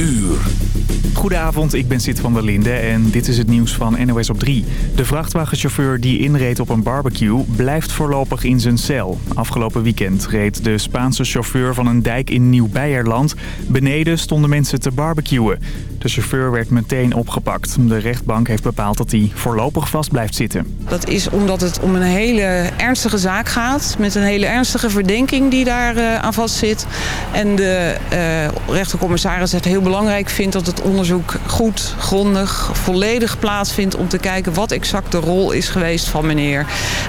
uur. Goedenavond, ik ben Sid van der Linde en dit is het nieuws van NOS op 3. De vrachtwagenchauffeur die inreed op een barbecue blijft voorlopig in zijn cel. Afgelopen weekend reed de Spaanse chauffeur van een dijk in Nieuw-Beierland. Beneden stonden mensen te barbecuen. De chauffeur werd meteen opgepakt. De rechtbank heeft bepaald dat hij voorlopig vast blijft zitten. Dat is omdat het om een hele ernstige zaak gaat. Met een hele ernstige verdenking die daar uh, aan vast zit. En de uh, rechtercommissaris het heel belangrijk vindt dat het onderzoek goed, grondig, volledig plaatsvindt. Om te kijken wat exact de rol is geweest van meneer.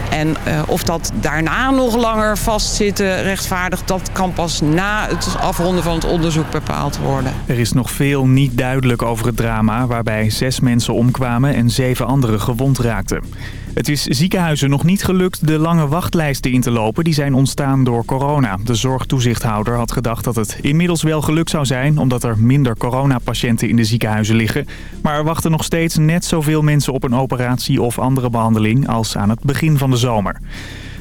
En uh, of dat daarna nog langer vastzitten rechtvaardig. Dat kan pas na het afronden van het onderzoek bepaald worden. Er is nog veel niet duidelijk over het drama... waarbij zes mensen omkwamen en zeven anderen gewond raakten. Het is ziekenhuizen nog niet gelukt de lange wachtlijsten in te lopen. Die zijn ontstaan door corona. De zorgtoezichthouder had gedacht dat het inmiddels wel gelukt zou zijn... omdat er minder coronapatiënten in de ziekenhuizen liggen. Maar er wachten nog steeds net zoveel mensen op een operatie of andere behandeling... als aan het begin van de zomer.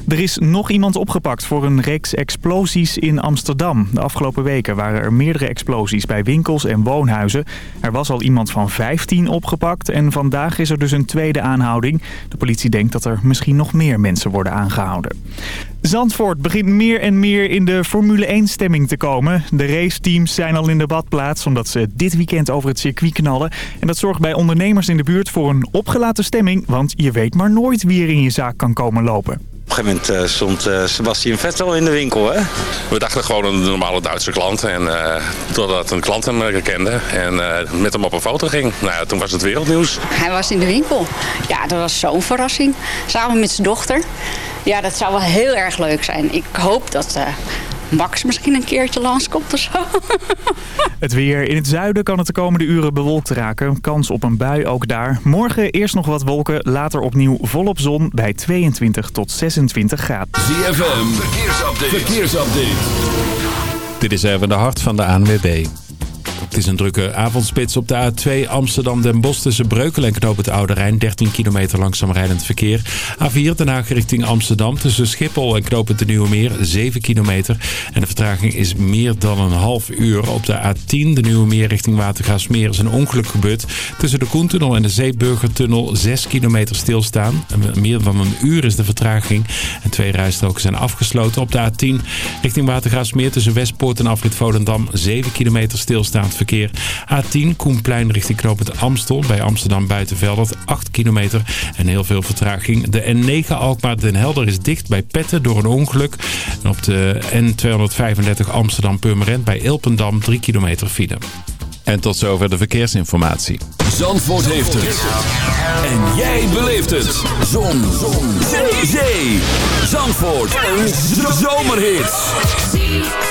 Er is nog iemand opgepakt voor een reeks explosies in Amsterdam. De afgelopen weken waren er meerdere explosies bij winkels en woonhuizen. Er was al iemand van 15 opgepakt en vandaag is er dus een tweede aanhouding. De politie denkt dat er misschien nog meer mensen worden aangehouden. Zandvoort begint meer en meer in de Formule 1-stemming te komen. De raceteams zijn al in de badplaats omdat ze dit weekend over het circuit knallen. En dat zorgt bij ondernemers in de buurt voor een opgelaten stemming... want je weet maar nooit wie er in je zaak kan komen lopen. Op een gegeven moment uh, stond uh, Sebastian Vettel in de winkel. Hè? We dachten gewoon een normale Duitse klant. En uh, totdat een klant hem herkende en met hem op een foto ging. Nou ja, toen was het wereldnieuws. Hij was in de winkel. Ja, dat was zo'n verrassing. Samen met zijn dochter. Ja, dat zou wel heel erg leuk zijn. Ik hoop dat Max misschien een keertje langskomt of zo. Het weer. In het zuiden kan het de komende uren bewolkt raken. Kans op een bui ook daar. Morgen eerst nog wat wolken, later opnieuw volop zon bij 22 tot 26 graden. ZFM, verkeersupdate. verkeersupdate. Dit is even de hart van de ANWB. Het is een drukke avondspits op de A2 Amsterdam-Den Bosch tussen Breukelen en Knoop het Oude Rijn. 13 kilometer langzaam rijdend verkeer. A4 Den Haag richting Amsterdam tussen Schiphol en Knoop het de Nieuwe Meer. 7 kilometer. En de vertraging is meer dan een half uur. Op de A10 de Nieuwe Meer richting Watergaasmeer is een ongeluk gebeurd. Tussen de Koentunnel en de Zeeburgertunnel 6 kilometer stilstaan. Meer dan een uur is de vertraging. En twee rijstroken zijn afgesloten. Op de A10 richting Watergaasmeer tussen Westpoort en Afrit Volendam 7 kilometer stilstaand verkeer. A10 Koenplein richting knooppunt Amstel bij Amsterdam Buitenveldert 8 kilometer en heel veel vertraging. De N9 Alkmaar Den Helder is dicht bij Petten door een ongeluk. En op de N235 Amsterdam Purmerend bij Ilpendam 3 kilometer file. En tot zover de verkeersinformatie. Zandvoort heeft het. En jij beleeft het. Zon. Zon. Zee. Zee. Zandvoort. Een zomerhit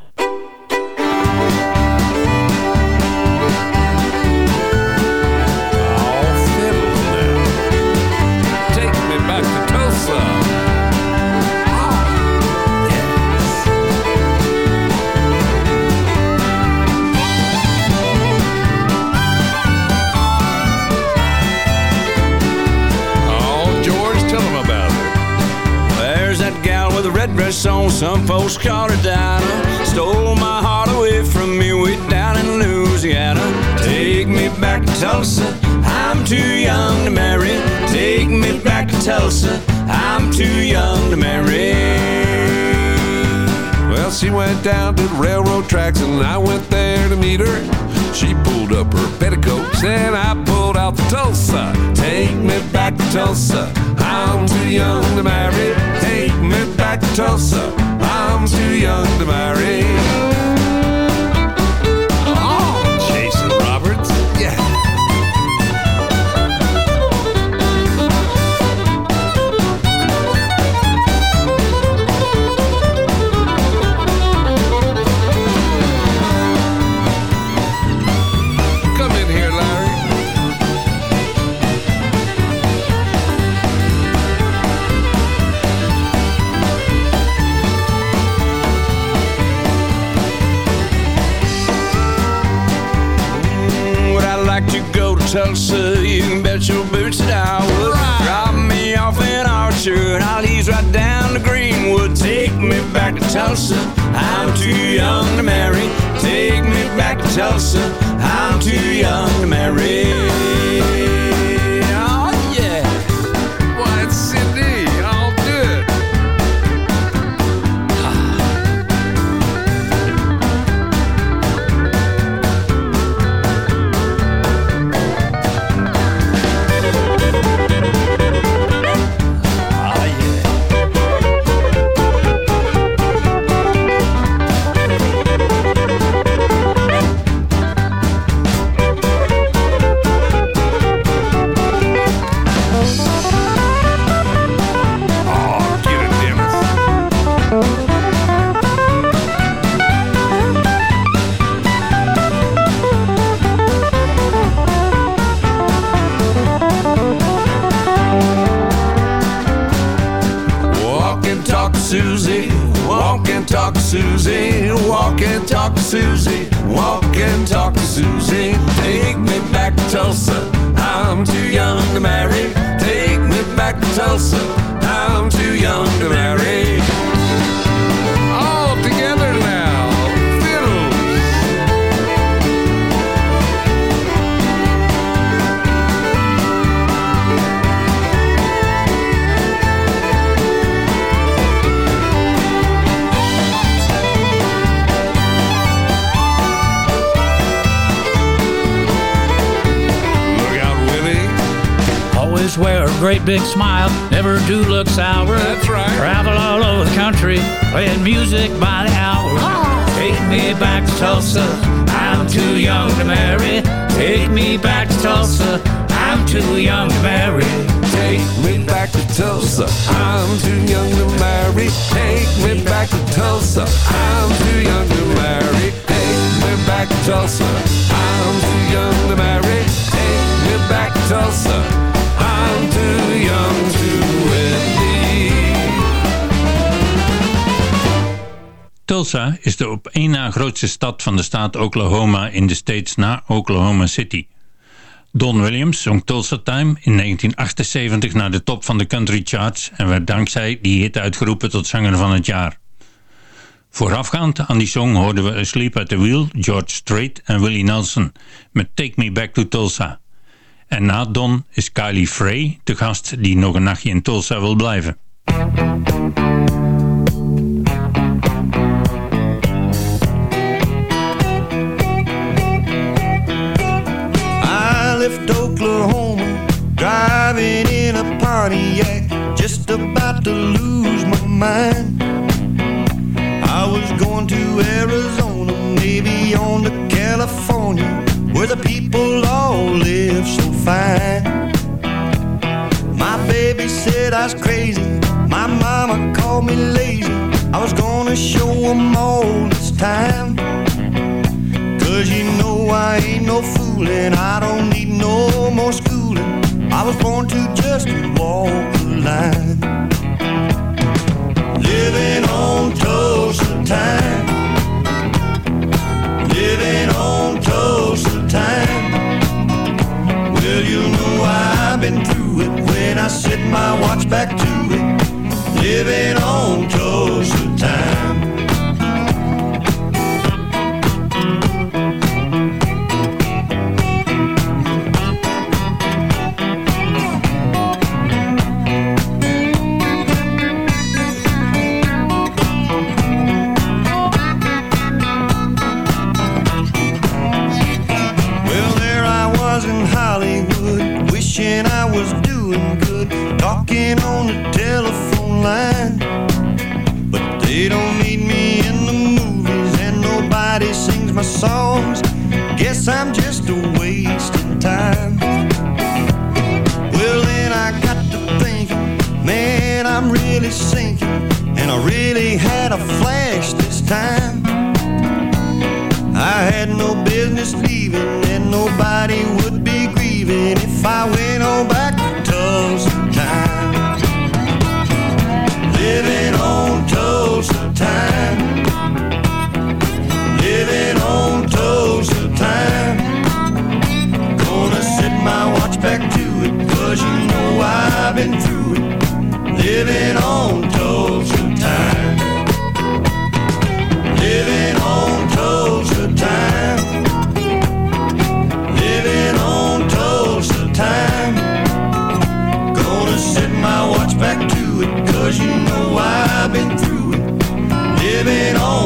her Dinah. Stole my heart away from me way down in Louisiana. Take me back to Tulsa, I'm too young to marry. Take me back to Tulsa, I'm too young to marry. Well, she went down to the railroad tracks and I went there to meet her. She pulled up her petticoats and I pulled out the Tulsa. Take me back to Tulsa, I'm too young to marry. Take me back to Tulsa, too young to marry. Tulsa, you can bet your boots that I would. Drop me off in Archer and I'll ease right down to Greenwood. Take me back to Tulsa, I'm too young to marry. Take me back to Tulsa, I'm too young to marry. Tulsa is de op één na grootste stad van de staat Oklahoma in de States na Oklahoma City. Don Williams zong Tulsa Time in 1978 naar de top van de country charts en werd dankzij die hit uitgeroepen tot zanger van het jaar. Voorafgaand aan die song hoorden we Asleep at the Wheel, George Strait en Willie Nelson met Take Me Back to Tulsa. En na Don is Kylie Frey de gast die nog een nachtje in Tulsa wil blijven. Just about to lose my mind. I was going to Arizona, maybe on to California, where the people all live so fine. My baby said I was crazy, my mama called me lazy. I was gonna show show 'em all this time. Cause you know I ain't no fooling, I don't need no more schooling. I was born to just walk the line. Living on Tulsa time. Living on Tulsa time. Well, you know I've been through it when I set my watch back to it. Living on Tulsa wishing I was doing good, talking on the telephone line. But they don't need me in the movies, and nobody sings my songs. Guess I'm just a wasting time. Well, then I got to thinking, man, I'm really sinking, and I really had a flash this time. I had no business leaving, and nobody would be grieving if I went living on Tulsa time. Living on Tulsa time. Living on toes of time. Gonna set my watch back to it, cause you know I've been through it. Living on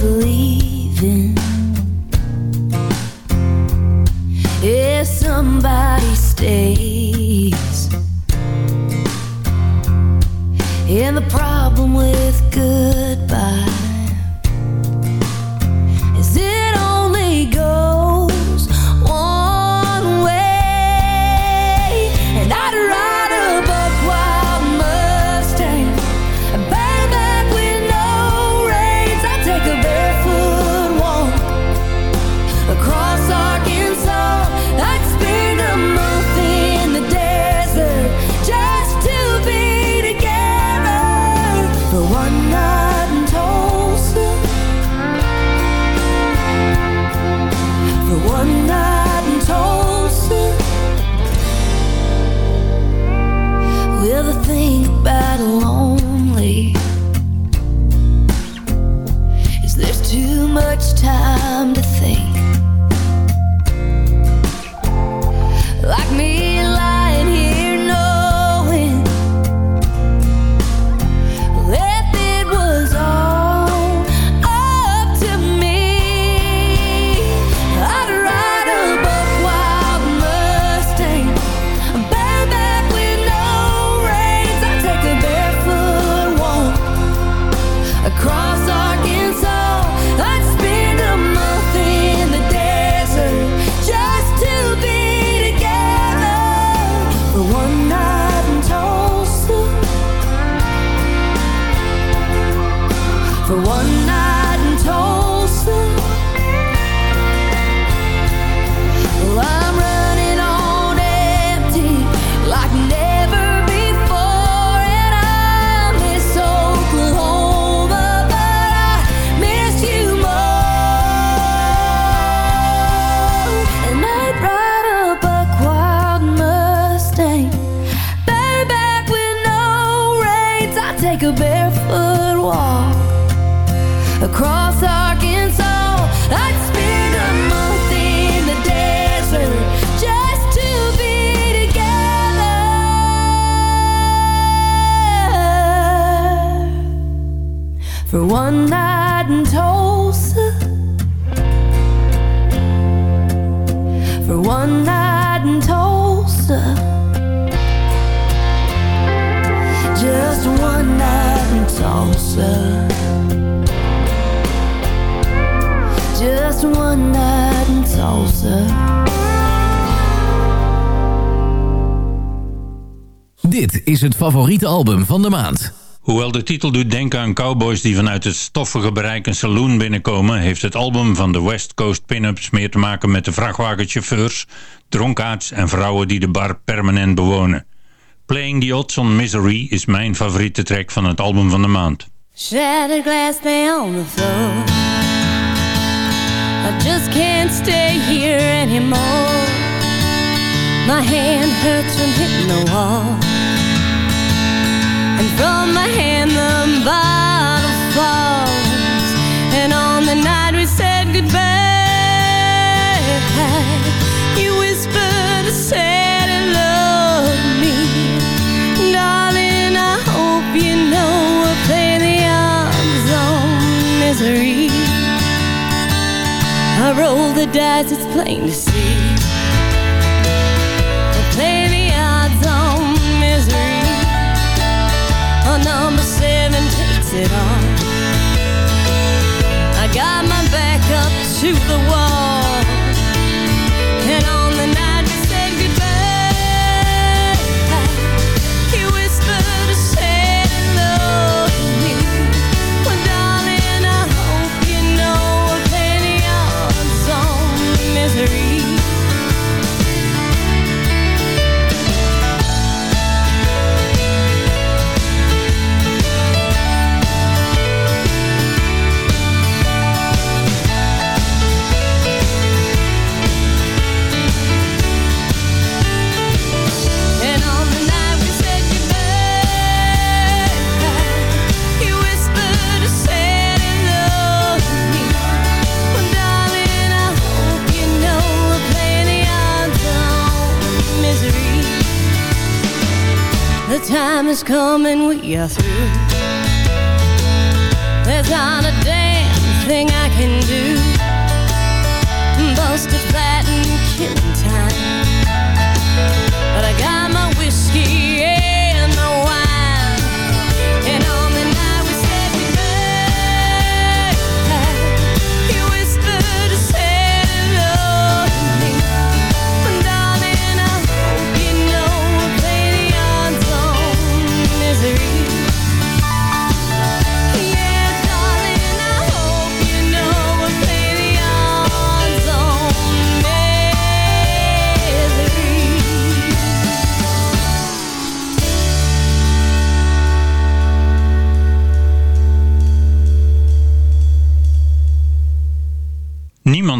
believe in. If somebody stays, favoriete album van de maand. Hoewel de titel doet denken aan cowboys die vanuit het stoffige bereik een saloon binnenkomen, heeft het album van de West Coast Pinups meer te maken met de vrachtwagenchauffeurs, dronkaards en vrouwen die de bar permanent bewonen. Playing the Odds on Misery is mijn favoriete track van het album van de maand. Shattered glass lay on the floor. I just can't stay here anymore. My hand hurts from hitting the wall. And from my hand the bottle falls. And on the night we said goodbye, you whispered, said and loved me. Darling, I hope you know we're playing the odds on misery. I roll the dice, it's plain to see. It on. I got my back up to the wall. time is coming, we are through. There's not a damn thing I can do. Boasted flag.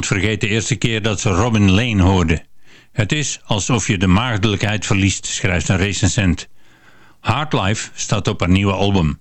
vergeet de eerste keer dat ze Robin Lane hoorde. Het is alsof je de maagdelijkheid verliest, schrijft een recensent. Hard Life staat op haar nieuwe album.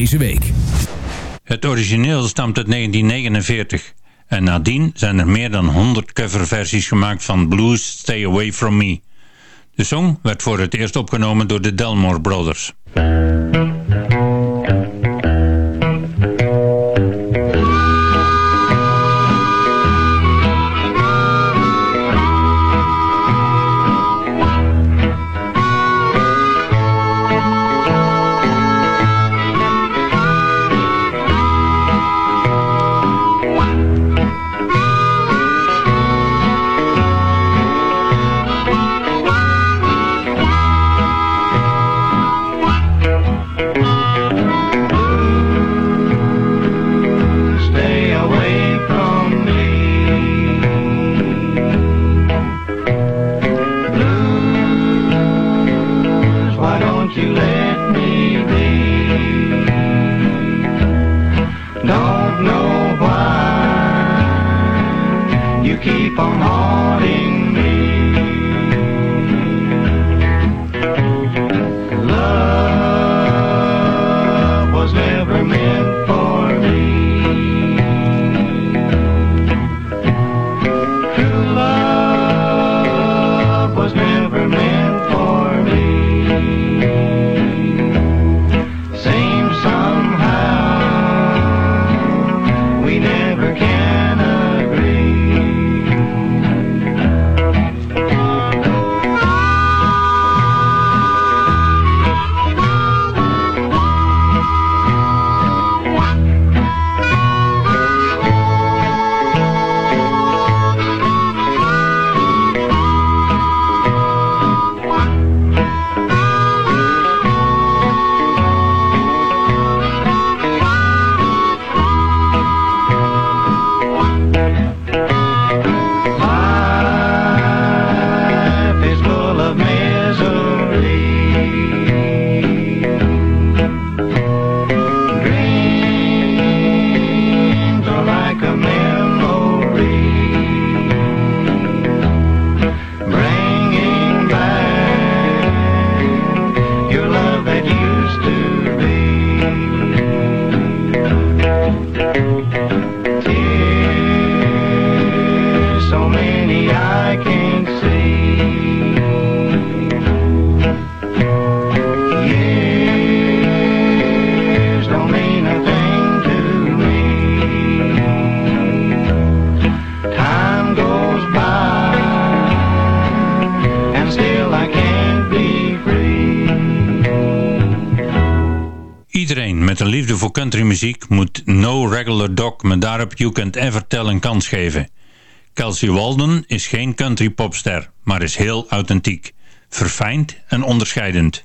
deze week. Het origineel stamt uit 1949 en nadien zijn er meer dan 100 coverversies gemaakt van blues Stay Away From Me. De song werd voor het eerst opgenomen door de Delmore Brothers. You Can't Ever Tell een kans geven. Kelsey Walden is geen country popster, maar is heel authentiek, verfijnd en onderscheidend.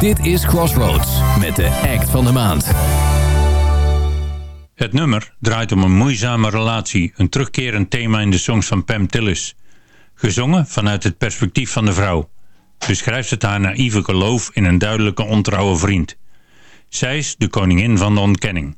Dit is Crossroads met de act van de maand. Het nummer draait om een moeizame relatie, een terugkerend thema in de songs van Pam Tillis. Gezongen vanuit het perspectief van de vrouw beschrijft het haar naïeve geloof in een duidelijke ontrouwe vriend. Zij is de koningin van de ontkenning.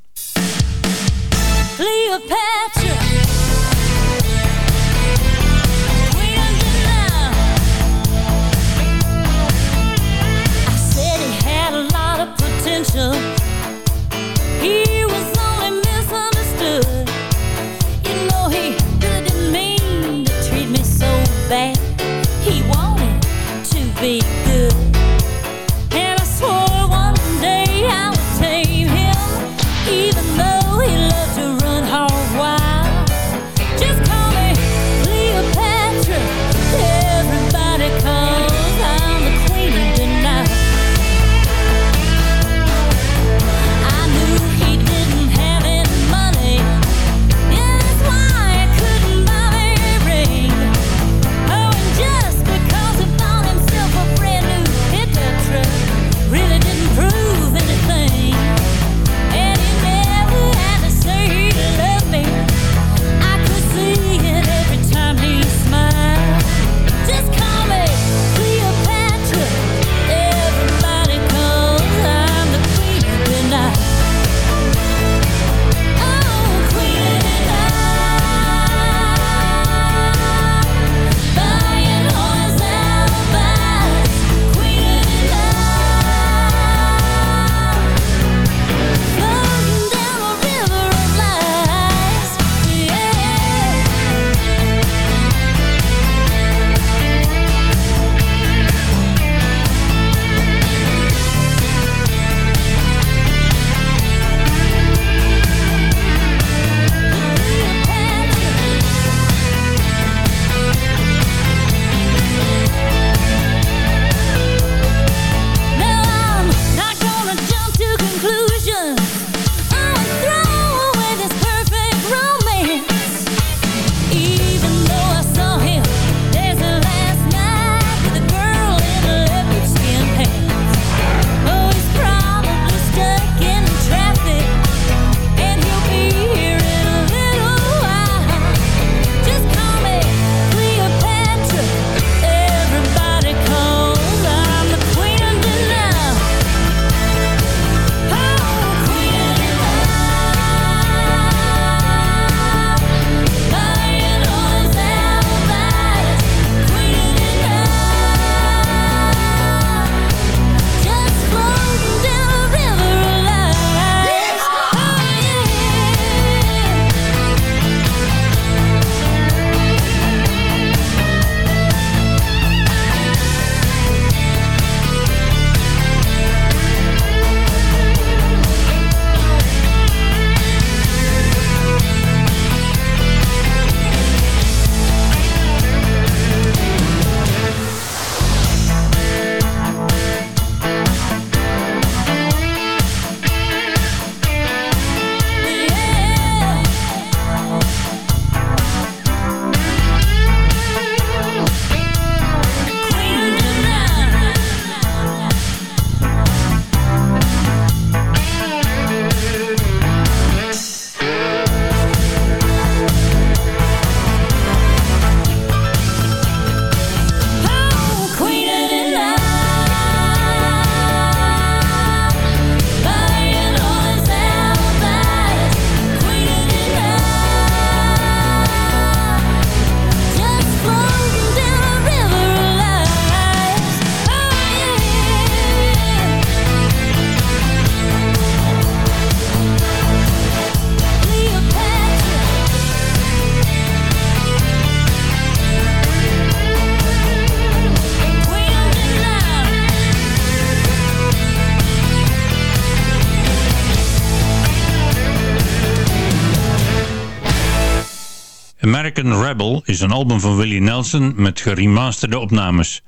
American Rebel is een album van Willie Nelson met geremasterde opnames.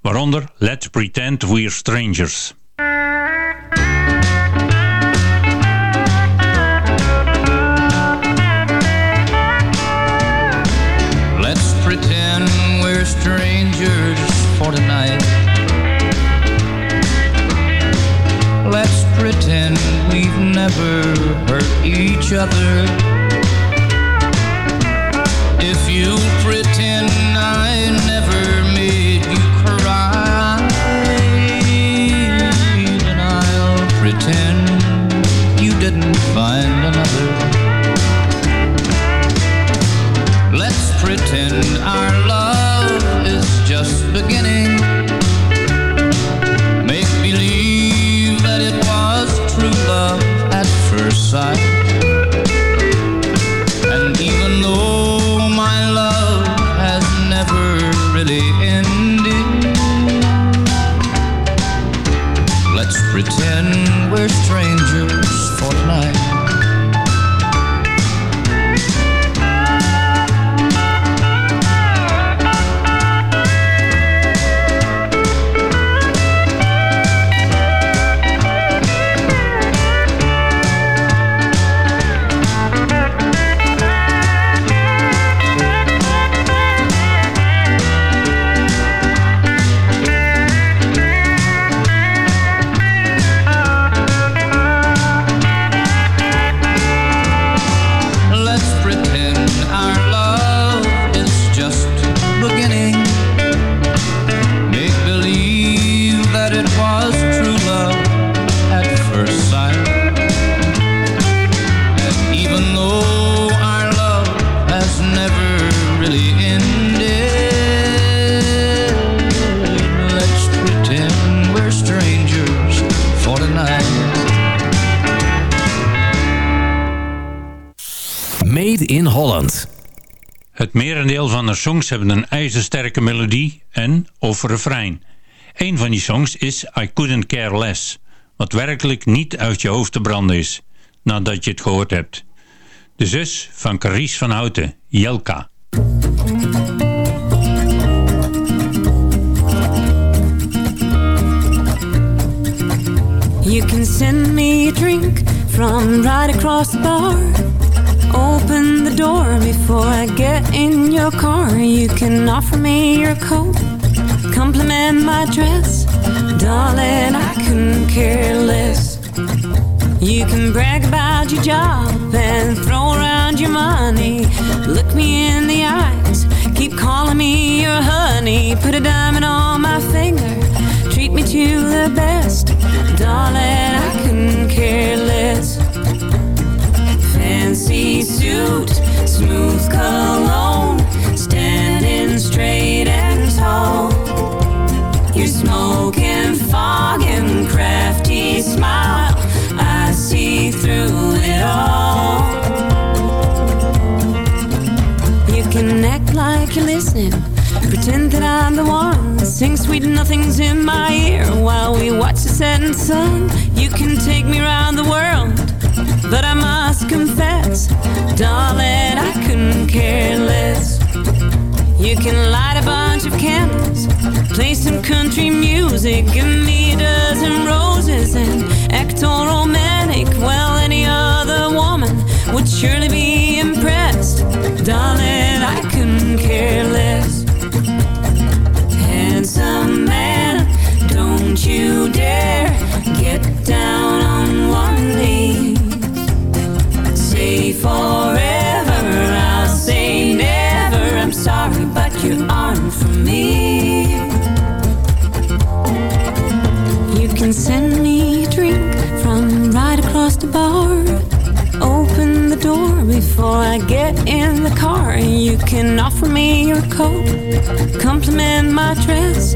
Waaronder Let's Pretend We're Strangers. Haar songs hebben een ijzersterke melodie en of refrein. Een van die songs is I Couldn't Care Less, wat werkelijk niet uit je hoofd te branden is, nadat je het gehoord hebt. De zus van Carice van Houten, Jelka. You can send me drink from right across the bar. Open the door before I get in your car. You can offer me your coat, compliment my dress. Darling, I couldn't care less. You can brag about your job and throw around your money. Look me in the eyes, keep calling me your honey. Put a diamond on my finger, treat me to the best. Darling, I couldn't care less. Fancy suit, smooth cologne, standing straight and tall. Your smoking fog and crafty smile, I see through it all. You can act like you're listening, pretend that I'm the one. Sing sweet nothings in my ear while we watch the setting sun. You can take me around the world, but I must confess, darling, I couldn't care less. You can light a bunch of candles, play some country music, give me a dozen roses and act all romantic. Well, any other woman would surely be impressed. Darling, I couldn't care less. Handsome man, don't you You can offer me your coat, compliment my dress.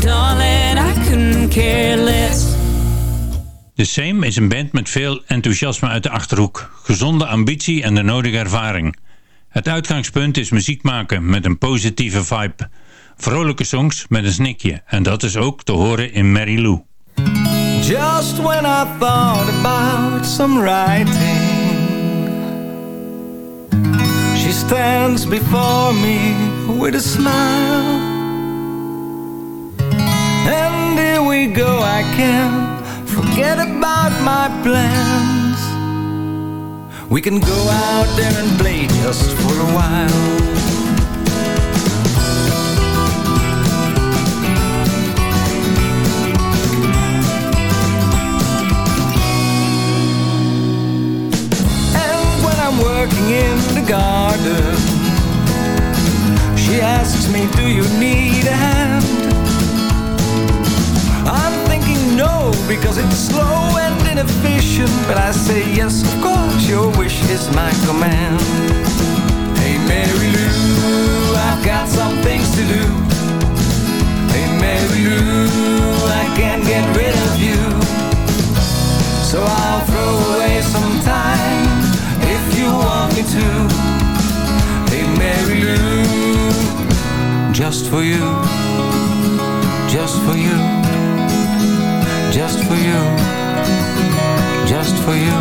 Darling, I couldn't care less. The Same is een band met veel enthousiasme uit de Achterhoek, gezonde ambitie en de nodige ervaring. Het uitgangspunt is muziek maken met een positieve vibe. Vrolijke songs met een snikje en dat is ook te horen in Mary Lou. Just when I thought about some writing stands before me with a smile. And here we go, I can't forget about my plans. We can go out there and play just for a while. I'm working in the garden, she asks me, Do you need a hand? I'm thinking no, because it's slow and inefficient. But I say yes, of course, your wish is my command. Hey, Mary Lou, I've got some things to do. Hey, Mary Lou, I can't get rid of you. So I'll throw away some if you want me to. Hey, Mary Lou, just for you, just for you just for you, just for you.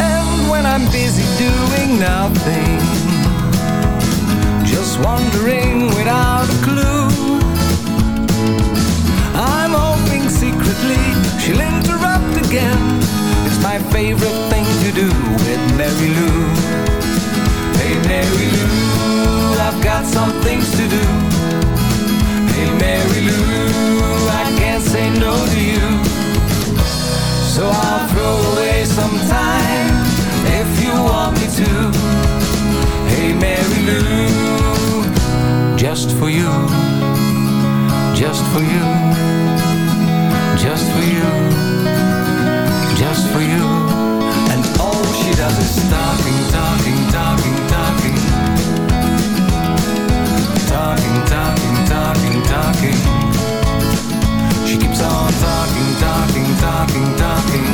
And when I'm busy doing nothing, wandering without a clue, I'm hoping secretly she'll interrupt again. It's my favorite thing to do with Mary Lou. Hey Mary Lou, I've got some things to do. Hey Mary Lou, I can't say no to you. So I'll throw away some time if you want me to. Hey Mary Lou, just for you, just for you, just for you just for you. And all she does is talking, talking, talking, talking. Talking, talking, talking, talking. She keeps on talking, talking, talking, talking.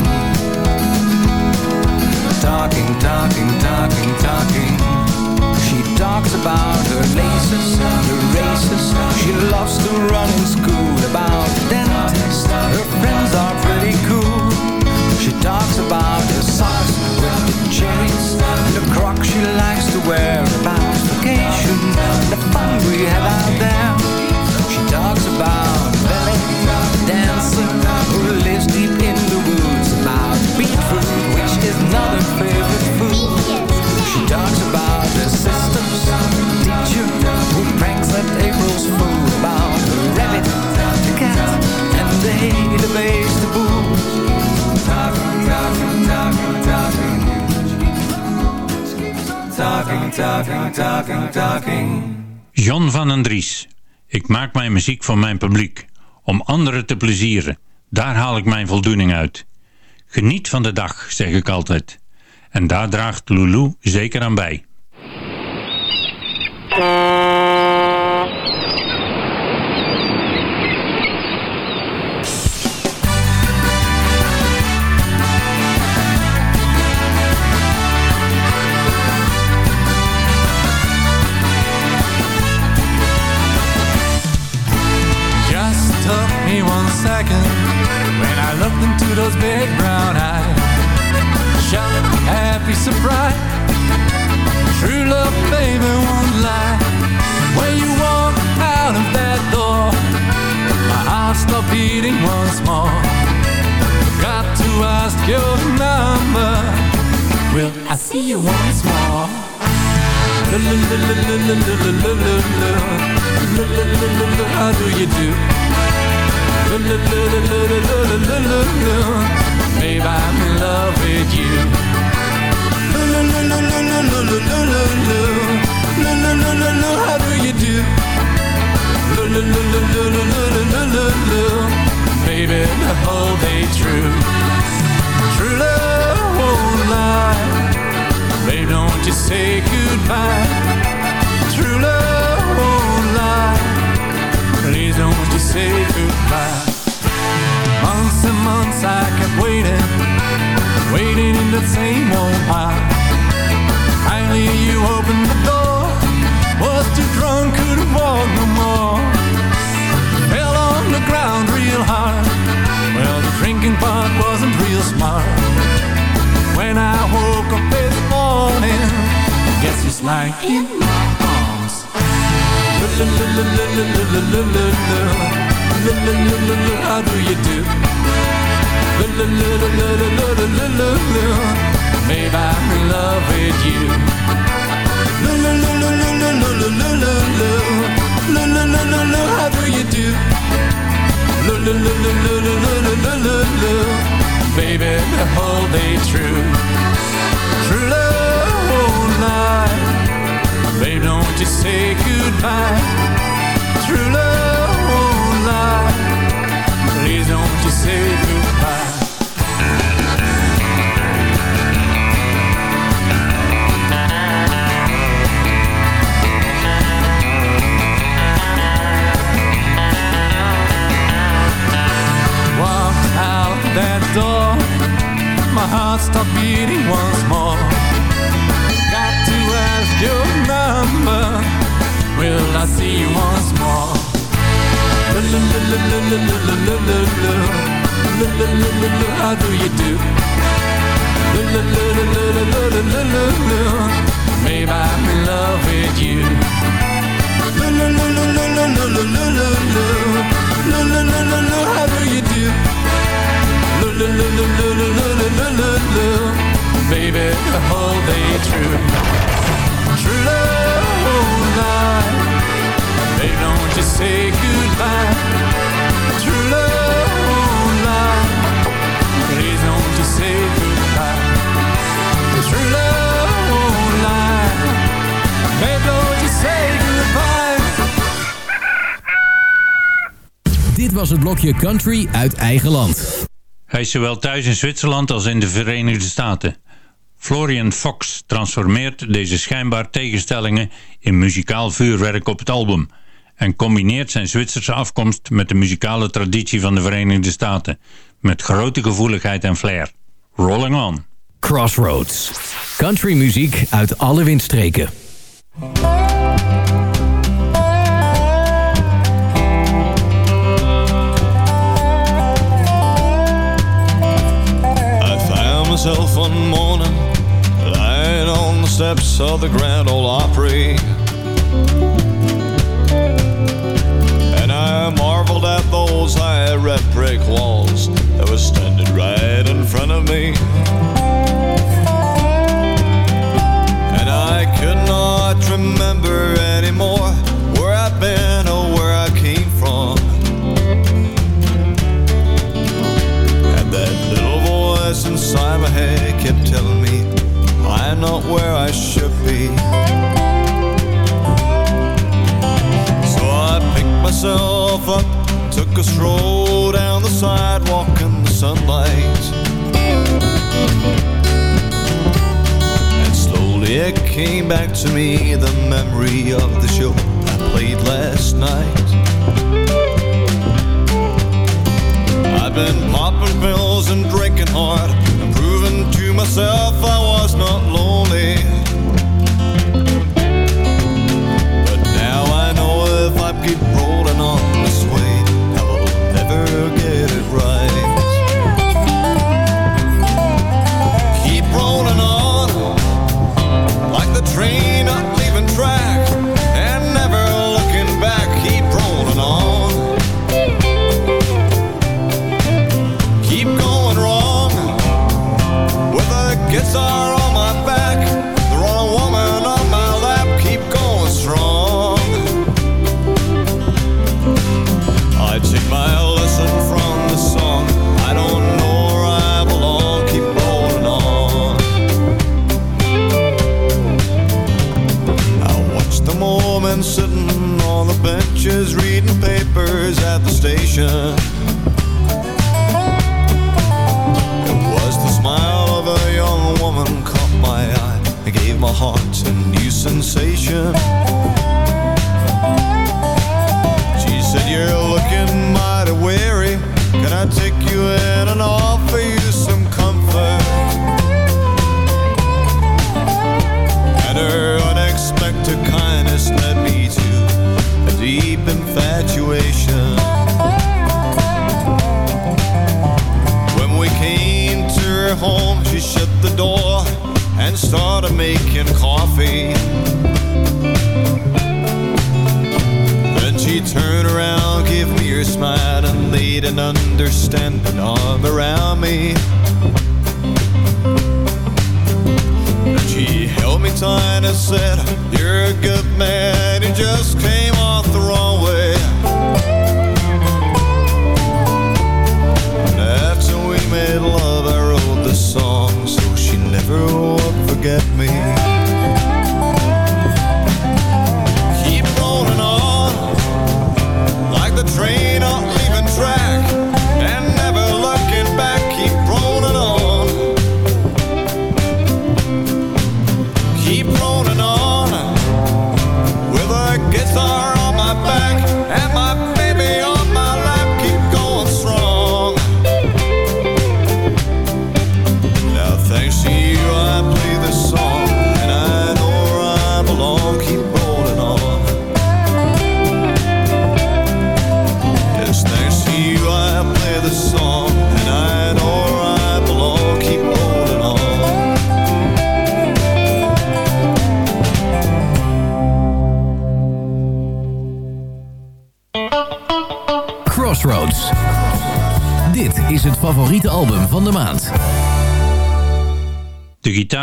Talking, talking, talking, talking. She talks about her laces, She loves to run in school about dentists. Her friends are pretty cool. She talks about her socks with the cherries And the crocs she likes to wear About vacation. The fun we had out there. She talks about ballet dancer Who lives deep in the woods About beetroot, which is not her favorite food She talks about her sister's teacher Who pranks at April's fool About the rabbit, the cat And the database, the boo talking, talking, talking, talking. John van den Dries. Ik maak mijn muziek voor mijn publiek. Om anderen te plezieren. Daar haal ik mijn voldoening uit. Geniet van de dag, zeg ik altijd. En daar draagt Lulu zeker aan bij. like in my arms. How do you do? Babe, I'm in love with you. How do you do? Baby, the whole day. True love lie. Babe, don't you say goodbye. True love won't lie. Please don't you say goodbye. Walk out that door. My heart stopped beating once more your number Will I see you once more? How do you do? I'm in love with you How do you do? Baby, the whole day Lie. Babe, don't you say goodbye. True love won't lie. Please don't you say goodbye. True love won't lie. Babe, don't you say goodbye. Dit was het blokje Country uit eigen land. Hij is zowel thuis in Zwitserland als in de Verenigde Staten. Florian Fox transformeert deze schijnbaar tegenstellingen in muzikaal vuurwerk op het album en combineert zijn Zwitserse afkomst met de muzikale traditie van de Verenigde Staten met grote gevoeligheid en flair. Rolling On. Crossroads. Country muziek uit alle windstreken. I found myself one morning steps of the Grand Ole Opry. And I marveled at those high red brick walls that were standing right in front of me. And I could not remember anymore where I've been or where I came from. And that little voice inside my head kept telling me I'm not where I should be. So I picked myself up, took a stroll down the sidewalk in the sunlight. And slowly it came back to me the memory of the show I played last night. I've been popping pills and drinking hard myself I was not lonely. But now I know if I keep rolling on this way, I will never get it right.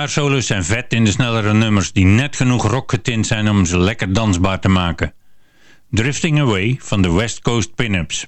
Gitaarsolo's zijn vet in de snellere nummers die net genoeg rockgetint zijn om ze lekker dansbaar te maken. Drifting Away van de West Coast Pinups.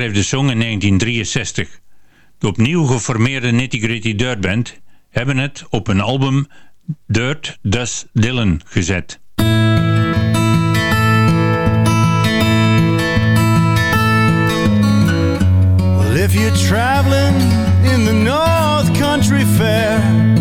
Heeft de song in 1963. De opnieuw geformeerde Nitty Gritty Dirt Band hebben het op een album Dirt Does Dylan gezet. If you're traveling in the North Country Fair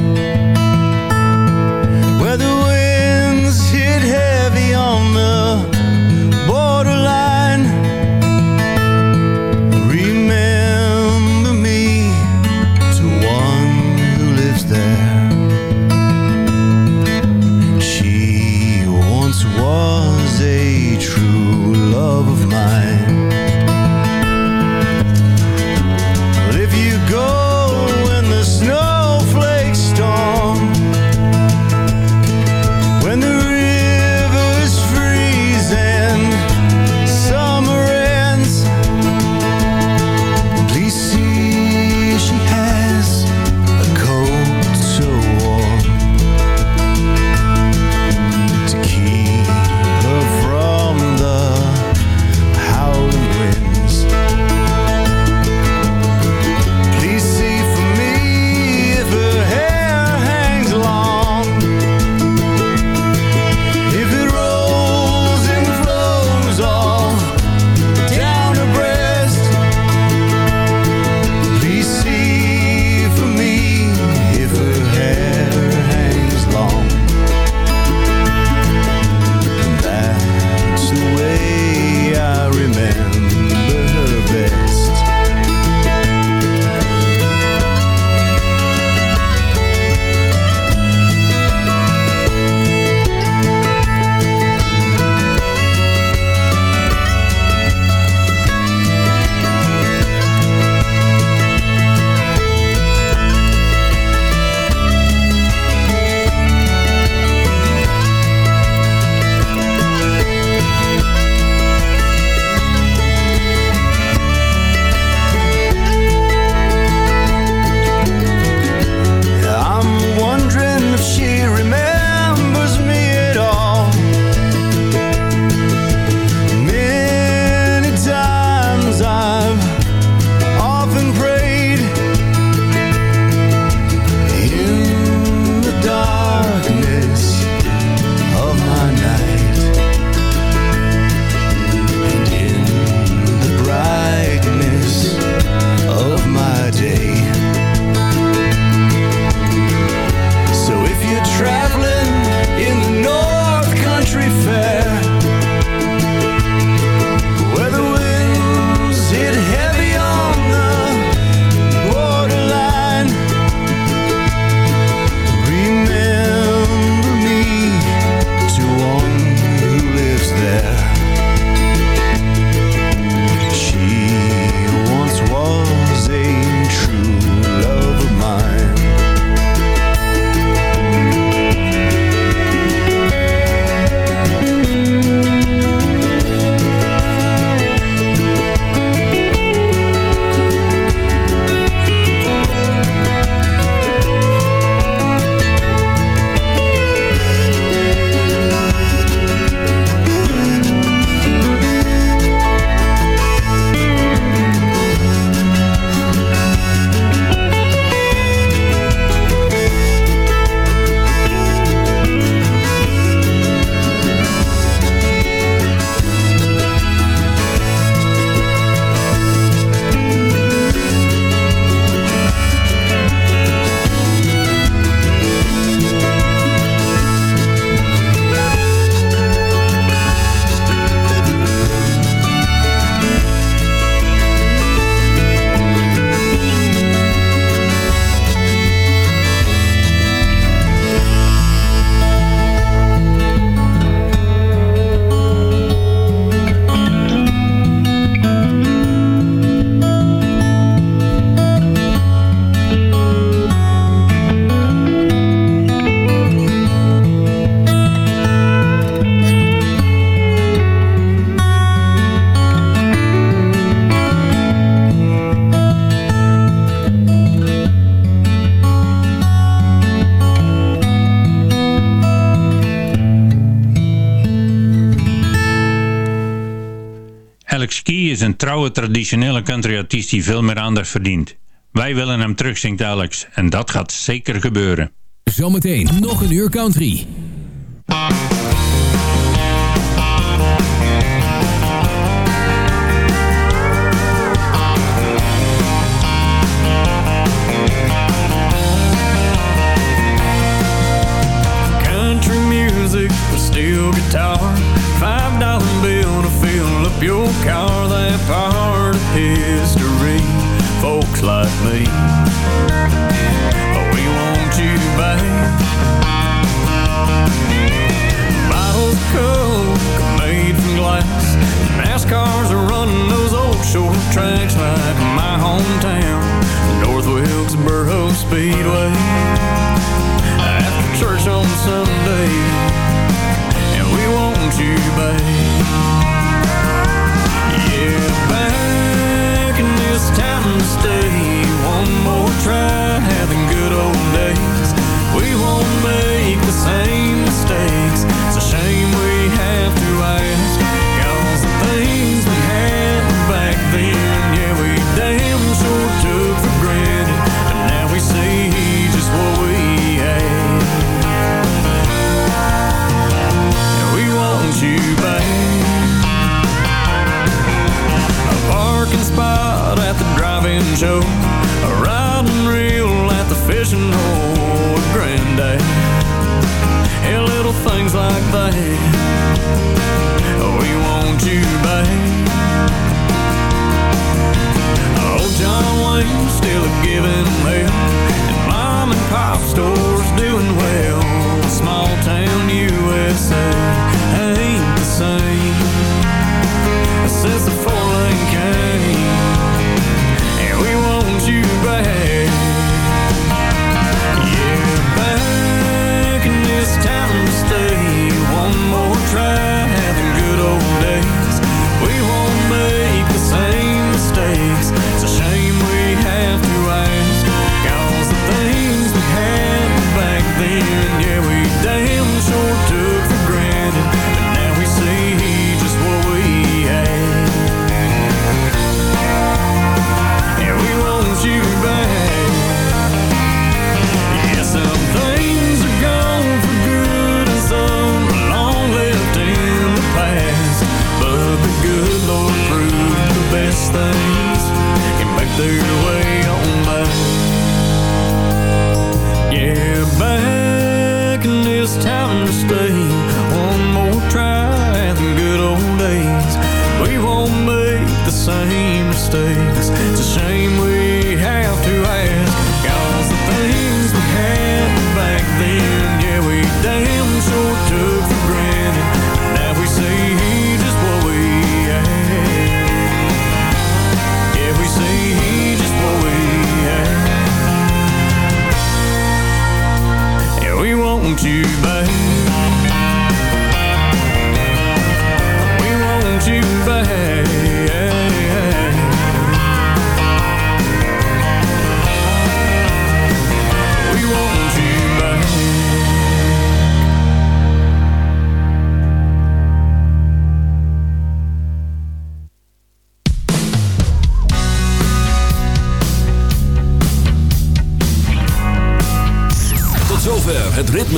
traditionele countryartiest die veel meer aandacht verdient. Wij willen hem terug, zingt Alex. En dat gaat zeker gebeuren. Zometeen nog een uur country. Country music, still guitar tracks like my hometown, North Wilkesboro Speedway. After church on Sunday, and we want you back.